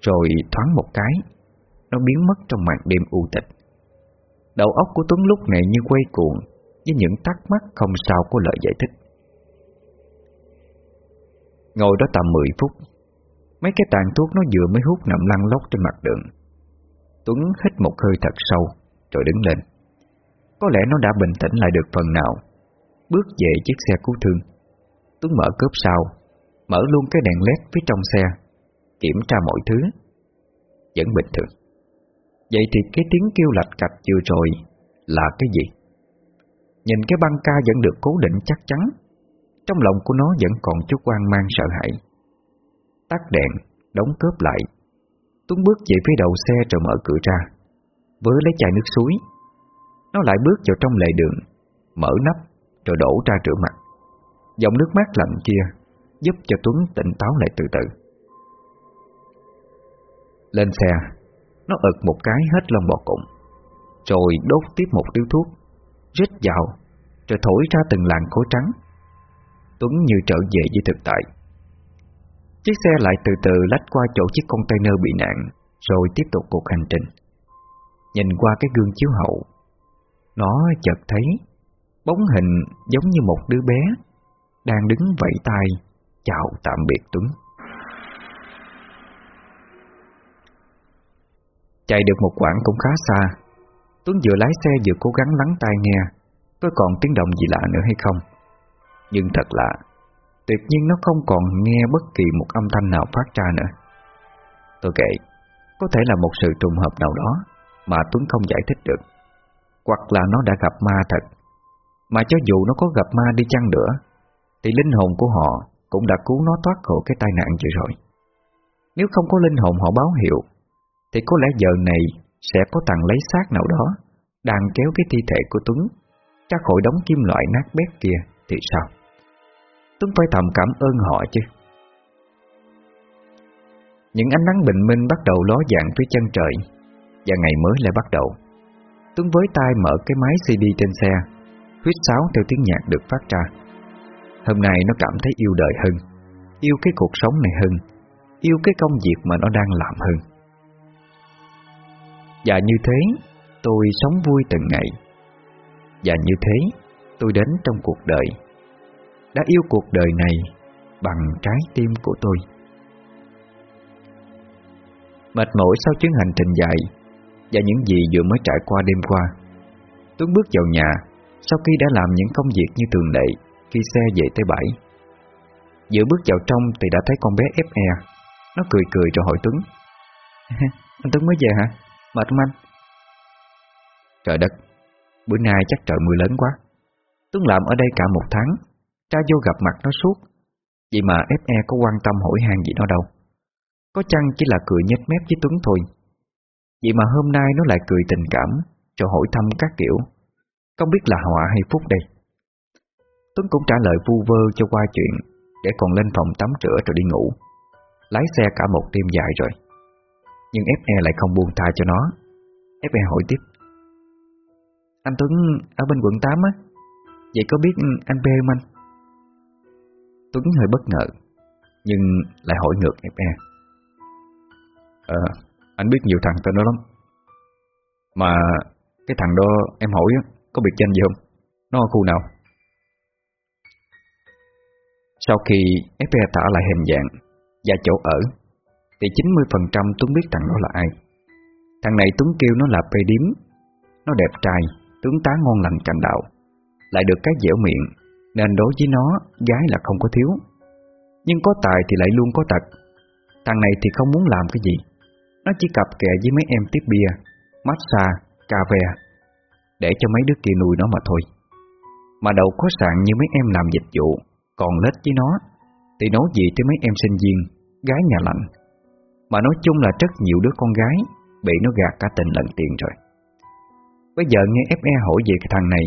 Rồi thoáng một cái nó biến mất trong màn đêm u tịch. Đầu óc của Tuấn lúc này như quay cuồng Với những thắc mắc không sao có lời giải thích. Ngồi đó tầm 10 phút, Mấy cái tàn thuốc nó vừa mới hút nằm lăn lóc trên mặt đường. Tuấn hít một hơi thật sâu, Rồi đứng lên. Có lẽ nó đã bình tĩnh lại được phần nào. Bước về chiếc xe cứu thương. Tuấn mở cốp sau, Mở luôn cái đèn led phía trong xe, Kiểm tra mọi thứ. Vẫn bình thường. Vậy thì cái tiếng kêu lạch cạch vừa rồi Là cái gì? Nhìn cái băng ca vẫn được cố định chắc chắn, Trong lòng của nó vẫn còn chút quan mang sợ hãi. Tắt đèn, Đóng cớp lại, Tuấn bước về phía đầu xe rồi mở cửa ra. Với lấy chai nước suối, Nó lại bước vào trong lề đường, Mở nắp rồi đổ ra rửa mặt. Dòng nước mát lạnh kia Giúp cho Tuấn tỉnh táo lại từ từ. Lên xe. Nó ực một cái hết lông bò cụm Rồi đốt tiếp một điếu thuốc, Rít vào, Rồi thổi ra từng làn khói trắng Tuấn như trở về với thực tại. Chiếc xe lại từ từ lách qua chỗ chiếc container bị nạn, Rồi tiếp tục cuộc hành trình. Nhìn qua cái gương chiếu hậu, Nó chợt thấy Bóng hình giống như một đứa bé Đang đứng vẫy tay Chào tạm biệt Tuấn. Chạy được một quãng cũng khá xa. Tuấn vừa lái xe vừa cố gắng lắng tai nghe. Có còn tiếng động gì lạ nữa hay không? Nhưng thật lạ Tuyệt nhiên nó không còn nghe bất kỳ một âm thanh nào phát ra nữa. Tôi kệ, Có thể là một sự trùng hợp nào đó Mà Tuấn không giải thích được. Hoặc là nó đã gặp ma thật. Mà cho dù nó có gặp ma đi chăng nữa Thì linh hồn của họ Cũng đã cứu nó thoát khỏi cái tai nạn vừa rồi. Nếu không có linh hồn họ báo hiệu thì có lẽ giờ này Sẽ có thằng lấy xác nào đó Đang kéo cái thi thể của Tuấn Ra khỏi đống kim loại nát bét kia Thì sao? Tuấn phải thầm cảm ơn họ chứ. Những ánh nắng bình minh bắt đầu ló dạng phía chân trời Và ngày mới lại bắt đầu. Tuấn với tay mở cái máy CD trên xe Huyết sáo theo tiếng nhạc được phát ra. Hôm nay nó cảm thấy yêu đời hơn, Yêu cái cuộc sống này hơn, Yêu cái công việc mà nó đang làm hơn. Và như thế Tôi sống vui từng ngày Và như thế Tôi đến trong cuộc đời đã yêu cuộc đời này bằng trái tim của tôi. Mệt mỏi sau chuyến hành trình dài và những gì vừa mới trải qua đêm qua, Tuấn bước vào nhà sau khi đã làm những công việc như thường lệ khi xe về tới bãi. giữa bước vào trong thì đã thấy con bé FE, nó cười cười rồi hỏi Tuấn. anh Tuấn mới về hả? Mệt không anh? Trời đất, bữa nay chắc trời mưa lớn quá. Tuấn làm ở đây cả một tháng cha vô gặp mặt nó suốt. Vậy mà FE có quan tâm hỏi hàng gì nó đâu. Có chăng chỉ là cười nhếch mép với Tuấn thôi. Vậy mà hôm nay nó lại cười tình cảm Cho hỏi thăm các kiểu. Không biết là họa hay phúc đây. Tuấn cũng trả lời vu vơ cho qua chuyện Để còn lên phòng tắm rửa rồi đi ngủ. Lái xe cả một đêm dài rồi. Nhưng FE lại không buông tha cho nó FE hỏi tiếp Anh Tuấn ở bên quận 8 á Vậy có biết anh bê không anh? Tuấn hơi bất ngờ Nhưng lại hỏi ngược FE Ờ, anh biết nhiều thằng tên đó lắm Mà cái thằng đó em hỏi có biệt danh gì không? Nó ở khu nào? Sau khi FE tả lại hình dạng Và chỗ ở thì 90% Tuấn biết thằng đó là ai. Thằng này Tuấn kêu nó là Pê điếm. Nó đẹp trai Tướng tá ngon lành cành đạo. Lại được cái dẻo miệng Nên đối với nó gái là không có thiếu. Nhưng có tài thì lại luôn có tật Thằng này thì không muốn làm cái gì. Nó chỉ cặp kè với mấy em tiếp bia Massage, cà phê Để cho mấy đứa kia nuôi nó mà thôi. Mà đầu có sạn như mấy em làm dịch vụ Còn lết với nó Thì nói gì tới mấy em sinh viên Gái nhà lạnh mà nói chung là rất nhiều đứa con gái Bị nó gạt cả tình lẫn tiền rồi. Bây giờ nghe FE hỏi về cái thằng này,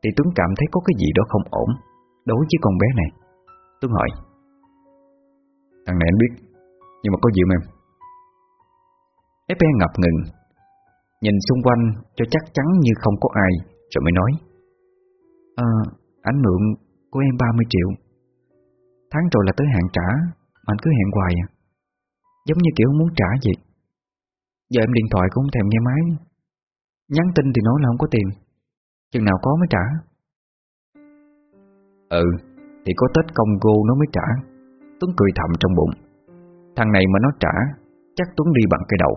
Thì Tuấn cảm thấy có cái gì đó không ổn Đối với con bé này. Tuấn hỏi, Thằng này anh biết, Nhưng mà có gì em? FE ngập ngừng, Nhìn xung quanh cho chắc chắn như không có ai Rồi mới nói ờ, À anh mượn của em 30 triệu. Tháng rồi là tới hạn trả, Mà anh cứ hẹn hoài à. Giống như kiểu muốn trả vậy Giờ em điện thoại cũng không thèm nghe máy. Nhắn tin thì nói là không có tiền. Chừng nào có mới trả. Ừ Thì có Tết công cô nó mới trả. Tuấn cười thầm trong bụng. Thằng này mà nó trả, Chắc Tuấn đi bằng cái đầu.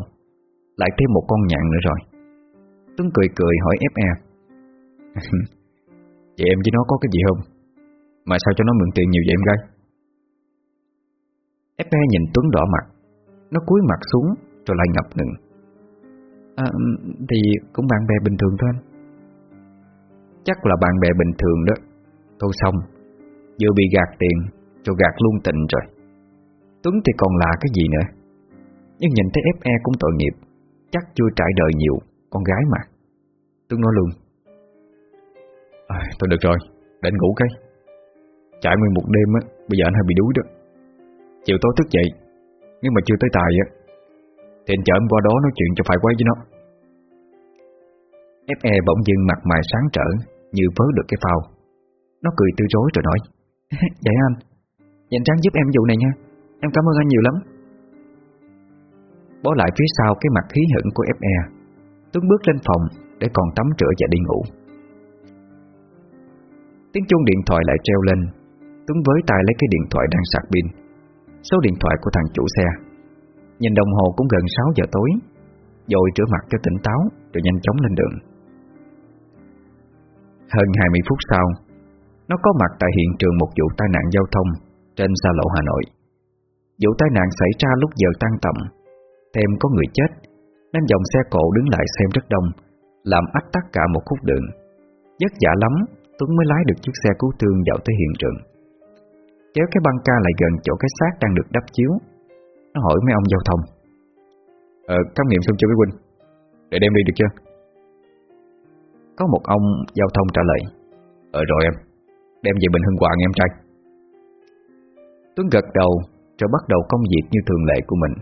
Lại thêm một con nhạn nữa rồi. Tuấn cười cười hỏi FE Vậy em với nó có cái gì không? Mà sao cho nó mượn tiền nhiều vậy em gái? FE nhìn Tuấn đỏ mặt. Nó cúi mặt xuống Rồi lại ngập ngừng. À, Thì cũng bạn bè bình thường thôi anh. Chắc là bạn bè bình thường đó. Thôi xong Vừa bị gạt tiền Rồi gạt luôn tịnh rồi. Tuấn thì còn là cái gì nữa. Nhưng nhìn thấy FE cũng tội nghiệp Chắc chưa trải đời nhiều Con gái mà. Tuấn nói luôn. À, Thôi được rồi Để anh ngủ cái. Trải nguyên một đêm á Bây giờ anh hơi bị đuối đó. Chiều tối thức dậy nếu mà chưa tới tài á, Thì anh chở em qua đó nói chuyện cho phải quay với nó. FE bỗng dưng mặt mày sáng trở Như vớ được cái phao. Nó cười tư rối rồi nói Vậy dạ anh Dành tráng giúp em vụ này nha. Em cảm ơn anh nhiều lắm. Bó lại phía sau cái mặt khí hững của FE Tuấn bước lên phòng Để còn tắm rửa và đi ngủ. Tiếng chuông điện thoại lại treo lên Tuấn với tay lấy cái điện thoại đang sạc pin. Số điện thoại của thằng chủ xe. Nhìn đồng hồ cũng gần 6 giờ tối. Rồi rửa mặt cho tỉnh táo, Rồi nhanh chóng lên đường. Hơn 20 phút sau, Nó có mặt tại hiện trường một vụ tai nạn giao thông Trên xa lộ Hà Nội. Vụ tai nạn xảy ra lúc giờ tan tầm. Thêm có người chết, Nên dòng xe cộ đứng lại xem rất đông, Làm ách tắc cả một khúc đường. Vất vả lắm, Tuấn mới lái được chiếc xe cứu thương vào tới hiện trường. Kéo cái băng ca lại gần chỗ cái xác đang được đắp chiếu. Nó hỏi mấy ông giao thông. Ờ, khám nghiệm xong chưa với Huynh? Để đem đi được chưa? Có một ông giao thông trả lời Ờ rồi em Đem về Bình Hưng Hòa nghe em trai. Tuấn gật đầu Rồi bắt đầu công việc như thường lệ của mình.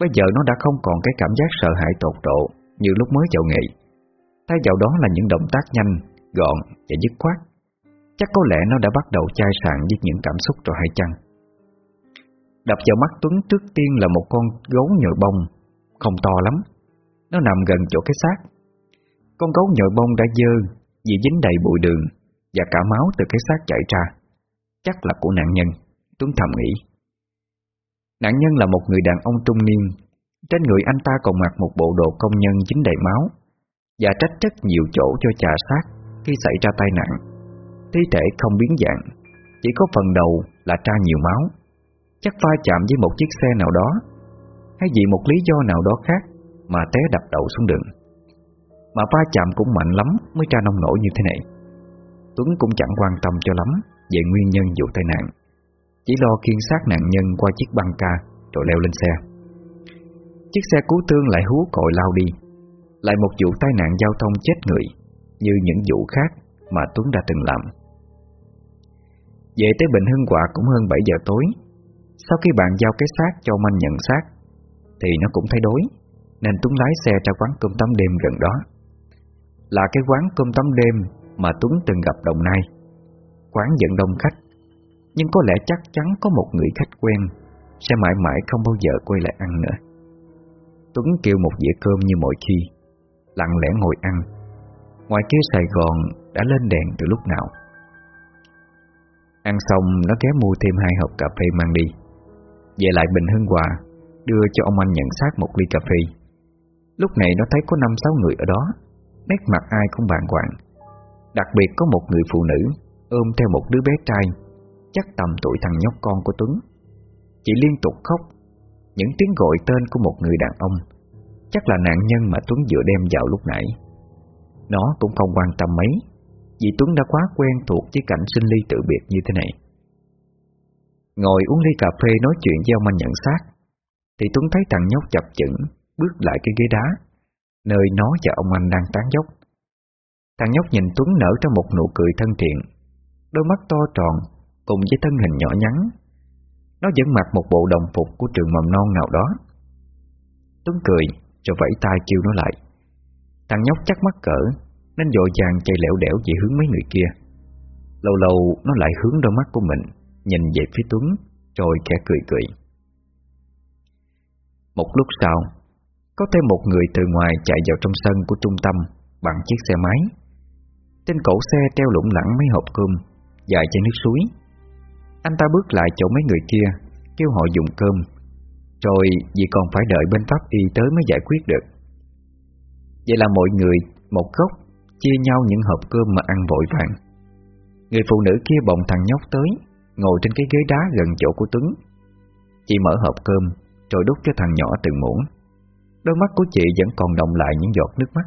Bây giờ nó đã không còn cái cảm giác sợ hãi tột độ Như lúc mới vào nghị. Thay vào đó là những động tác nhanh Gọn và dứt khoát. Chắc có lẽ nó đã bắt đầu chai sạn với những cảm xúc rồi hay chăng? Đập vào mắt Tuấn trước tiên là một con gấu nhồi bông, Không to lắm. Nó nằm gần chỗ cái xác. Con gấu nhồi bông đã dơ Vì dính đầy bụi đường Và cả máu từ cái xác chảy ra. Chắc là của nạn nhân, Tuấn thầm nghĩ. Nạn nhân là một người đàn ông trung niên. Trên người anh ta còn mặc một bộ đồ công nhân dính đầy máu Và trách rất nhiều chỗ cho trà sát Khi xảy ra tai nạn. Thi thể không biến dạng, Chỉ có phần đầu là tra nhiều máu. Chắc va chạm với một chiếc xe nào đó, Hay vì một lý do nào đó khác Mà té đập đầu xuống đường. Mà va chạm cũng mạnh lắm Mới tra nông nổi như thế này. Tuấn cũng chẳng quan tâm cho lắm Về nguyên nhân vụ tai nạn. Chỉ lo khiên xác nạn nhân qua chiếc băng ca Rồi leo lên xe. Chiếc xe cứu thương lại hú còi lao đi. Lại một vụ tai nạn giao thông chết người, Như những vụ khác Mà Tuấn đã từng làm về tới Bình Hưng Quả cũng hơn 7 giờ tối. Sau khi bạn giao cái xác cho manh nhận xác, Thì nó cũng thay đối Nên Tuấn lái xe ra quán cơm tắm đêm gần đó. Là cái quán cơm tắm đêm Mà Tuấn từng gặp Đồng Nai. Quán dẫn đông khách, Nhưng có lẽ chắc chắn có một người khách quen Sẽ mãi mãi không bao giờ quay lại ăn nữa. Tuấn kêu một dĩa cơm như mọi khi, Lặng lẽ ngồi ăn. Ngoài kia Sài Gòn đã lên đèn từ lúc nào? Ăn xong, nó ghé mua thêm hai hộp cà phê mang đi. Về lại Bình Hưng Hòa, Đưa cho ông anh nhận xác một ly cà phê. Lúc này nó thấy có năm sáu người ở đó, Nét mặt ai cũng bàng hoàng. Đặc biệt có một người phụ nữ, Ôm theo một đứa bé trai, Chắc tầm tuổi thằng nhóc con của Tuấn. Chỉ liên tục khóc. Những tiếng gọi tên của một người đàn ông, Chắc là nạn nhân mà Tuấn vừa đem vào lúc nãy. Nó cũng không quan tâm mấy. Vì Tuấn đã quá quen thuộc với cảnh sinh ly tự biệt như thế này. Ngồi uống ly cà phê nói chuyện với ông anh nhận xác, Thì Tuấn thấy thằng nhóc chập chững, Bước lại cái ghế đá, Nơi nó và ông anh đang tán dốc Thằng nhóc nhìn Tuấn nở ra một nụ cười thân thiện, Đôi mắt to tròn Cùng với thân hình nhỏ nhắn. Nó vẫn mặc một bộ đồng phục của trường mầm non nào đó. Tuấn cười Rồi vẫy tay kêu nó lại. Thằng nhóc chắc mắc cỡ nên dội vàng chạy lẻo đẻo về hướng mấy người kia. Lâu lâu, nó lại hướng đôi mắt của mình, Nhìn về phía Tuấn, Rồi kẻ cười cười. Một lúc sau, Có thêm một người từ ngoài chạy vào trong sân của trung tâm Bằng chiếc xe máy. Trên cổ xe treo lủng lẳng mấy hộp cơm, Dài chai nước suối. Anh ta bước lại chỗ mấy người kia, Kêu họ dùng cơm. Rồi vì còn phải đợi bên pháp y tới mới giải quyết được. Vậy là mọi người, Một góc Chia nhau những hộp cơm mà ăn vội vàng. Người phụ nữ kia bồng thằng nhóc tới, Ngồi trên cái ghế đá gần chỗ của Tuấn. Chị mở hộp cơm Rồi đút cho thằng nhỏ từng muỗng. Đôi mắt của chị vẫn còn động lại những giọt nước mắt.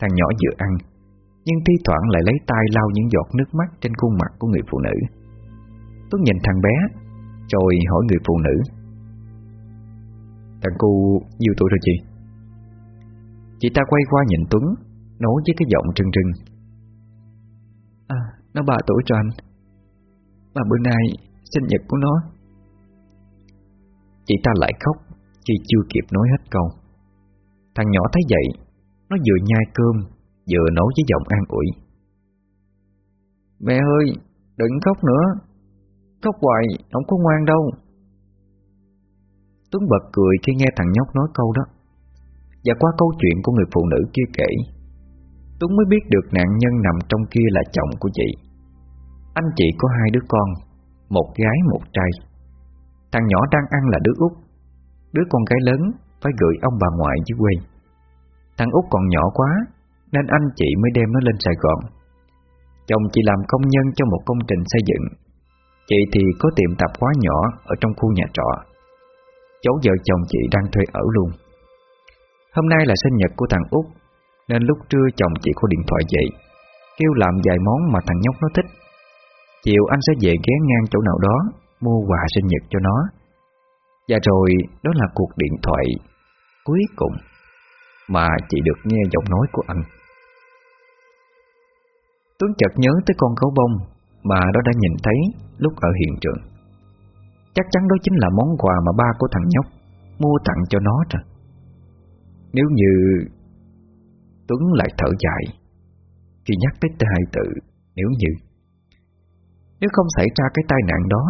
Thằng nhỏ vừa ăn, Nhưng thi thoảng lại lấy tay lau những giọt nước mắt Trên khuôn mặt của người phụ nữ. Tuấn nhìn thằng bé, Rồi hỏi người phụ nữ. Thằng cu nhiều tuổi rồi chị? Chị ta quay qua nhìn Tuấn Nói với cái giọng trưng trưng À, nó 3 tuổi rồi anh. Mà bữa nay sinh nhật của nó. Chị ta lại khóc Khi chưa kịp nói hết câu. Thằng nhỏ thấy vậy Nó vừa nhai cơm Vừa nói với giọng an ủi. Mẹ ơi Đừng khóc nữa. Khóc hoài không có ngoan đâu. Tuấn bật cười khi nghe thằng nhóc nói câu đó. Và qua câu chuyện của người phụ nữ kia kể Tuấn mới biết được nạn nhân nằm trong kia là chồng của chị. Anh chị có hai đứa con, Một gái, một trai. Thằng nhỏ đang ăn là đứa út. Đứa con gái lớn Phải gửi ông bà ngoại dưới quê. Thằng út còn nhỏ quá, Nên anh chị mới đem nó lên Sài Gòn. Chồng chị làm công nhân cho một công trình xây dựng. Chị thì có tiệm tạp hóa nhỏ Ở trong khu nhà trọ. Cháu vợ chồng chị đang thuê ở luôn. Hôm nay là sinh nhật của thằng út. Nên lúc trưa chồng chị có điện thoại dậy, Kêu làm vài món mà thằng nhóc nó thích. Chiều anh sẽ về ghé ngang chỗ nào đó, Mua quà sinh nhật cho nó. Và rồi, đó là cuộc điện thoại Cuối cùng Mà chị được nghe giọng nói của anh. Tuấn chợt nhớ tới con gấu bông Mà nó đã nhìn thấy lúc ở hiện trường. Chắc chắn đó chính là món quà mà ba của thằng nhóc Mua tặng cho nó rồi. Nếu như Tuấn lại thở dài. Khi nhắc tới hai từ Nếu như, Nếu không xảy ra cái tai nạn đó,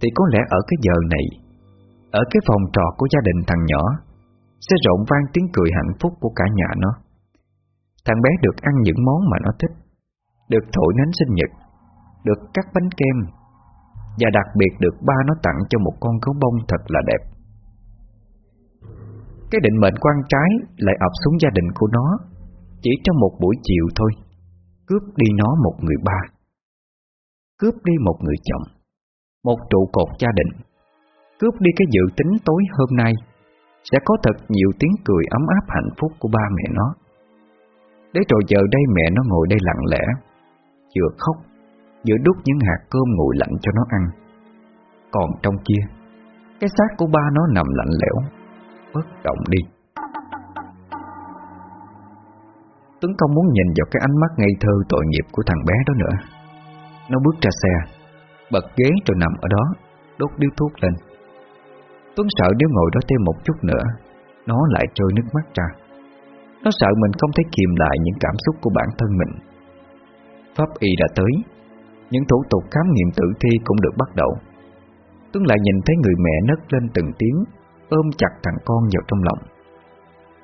Thì có lẽ ở cái giờ này, Ở cái phòng trọ của gia đình thằng nhỏ, Sẽ rộn vang tiếng cười hạnh phúc của cả nhà nó. Thằng bé được ăn những món mà nó thích, Được thổi nến sinh nhật, Được cắt bánh kem, Và đặc biệt được ba nó tặng cho một con gấu bông thật là đẹp. Cái định mệnh quan trái lại ập xuống gia đình của nó, Chỉ trong một buổi chiều thôi. Cướp đi nó một người ba. Cướp đi một người chồng. Một trụ cột gia đình. Cướp đi cái dự tính tối hôm nay, Sẽ có thật nhiều tiếng cười ấm áp hạnh phúc của ba mẹ nó. Để rồi giờ đây mẹ nó ngồi đây lặng lẽ, Vừa khóc, Vừa đút những hạt cơm nguội lạnh cho nó ăn. Còn trong kia, Cái xác của ba nó nằm lạnh lẽo. Bất động đi. Tuấn không muốn nhìn vào cái ánh mắt ngây thơ tội nghiệp của thằng bé đó nữa. Nó bước ra xe, Bật ghế rồi nằm ở đó, Đốt điếu thuốc lên. Tuấn sợ nếu ngồi đó thêm một chút nữa, Nó lại trôi nước mắt ra. Nó sợ mình không thể kìm lại những cảm xúc của bản thân mình. Pháp y đã tới, Những thủ tục khám nghiệm tử thi cũng được bắt đầu. Tuấn lại nhìn thấy người mẹ nấc lên từng tiếng Ôm chặt thằng con vào trong lòng.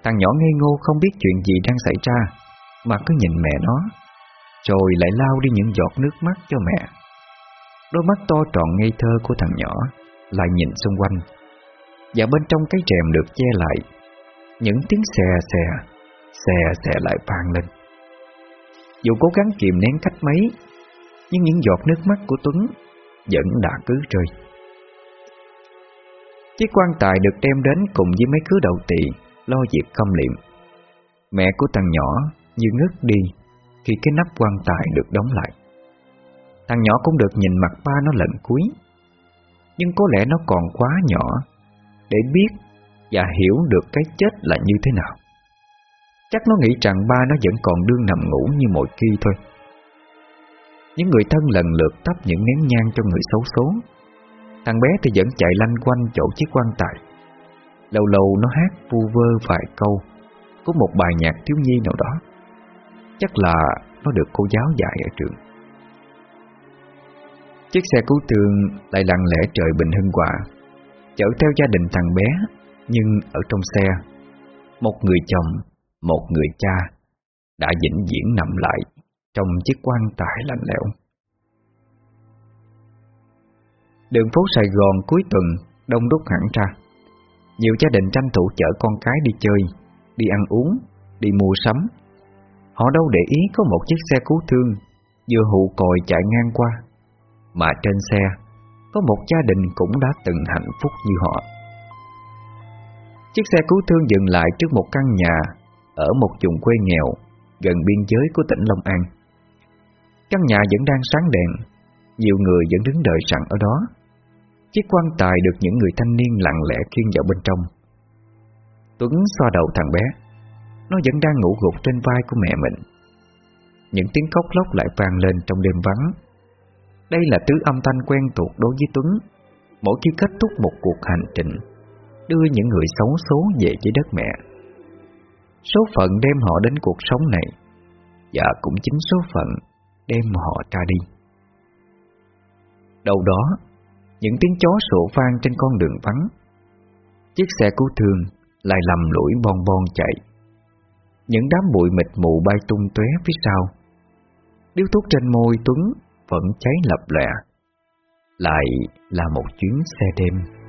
Thằng nhỏ ngây ngô không biết chuyện gì đang xảy ra, Mà cứ nhìn mẹ nó, Rồi lại lao đi những giọt nước mắt cho mẹ. Đôi mắt to tròn ngây thơ của thằng nhỏ Lại nhìn xung quanh, Và bên trong cái rèm được che lại, Những tiếng xè xè Xè xè lại vang lên. Dù cố gắng kìm nén cách mấy, Nhưng những giọt nước mắt của Tuấn Vẫn đã cứ rơi. Chiếc quan tài được đem đến cùng với mấy cứ đầu tỳ, Lo việc khâm liệm. Mẹ của thằng nhỏ như ngất đi Khi cái nắp quan tài được đóng lại. Thằng nhỏ cũng được nhìn mặt ba nó lận cuối. Nhưng có lẽ nó còn quá nhỏ Để biết và hiểu được cái chết là như thế nào. Chắc nó nghĩ rằng ba nó vẫn còn đương nằm ngủ như mọi khi thôi. Những người thân lần lượt thắp những nén nhang cho người xấu số Thằng bé thì vẫn chạy lanh quanh chỗ chiếc quan tài. Lâu lâu nó hát vu vơ vài câu. Có một bài nhạc thiếu nhi nào đó. Chắc là nó được cô giáo dạy ở trường. Chiếc xe cứu thương lại lặng lẽ trời bình hưng quả Chở theo gia đình thằng bé Nhưng ở trong xe Một người chồng, một người cha Đã vĩnh viễn nằm lại Trong chiếc quan tài lạnh lẽo. Đường phố Sài Gòn cuối tuần, Đông đúc hẳn ra. Nhiều gia đình tranh thủ chở con cái đi chơi, Đi ăn uống, Đi mua sắm. Họ đâu để ý có một chiếc xe cứu thương, Vừa hụ còi chạy ngang qua. Mà trên xe, Có một gia đình cũng đã từng hạnh phúc như họ. Chiếc xe cứu thương dừng lại trước một căn nhà Ở một vùng quê nghèo Gần biên giới của tỉnh Long An. Căn nhà vẫn đang sáng đèn, Nhiều người vẫn đứng đợi sẵn ở đó. Chiếc quan tài được những người thanh niên lặng lẽ khiêng vào bên trong. Tuấn xoa đầu thằng bé. Nó vẫn đang ngủ gục trên vai của mẹ mình. Những tiếng khóc lóc lại vang lên trong đêm vắng. Đây là tứ âm thanh quen thuộc đối với Tuấn. Mỗi khi kết thúc một cuộc hành trình, Đưa những người xấu số về với đất mẹ. Số phận đem họ đến cuộc sống này, Và cũng chính số phận đem họ ra đi. Đâu đó những tiếng chó sổ vang trên con đường vắng. Chiếc xe cứu thương lại lầm lũi bon bon chạy. Những đám bụi mịt mù bay tung tóe phía sau. Điếu thuốc trên môi Tuấn vẫn cháy lập lè, Lại là một chuyến xe đêm.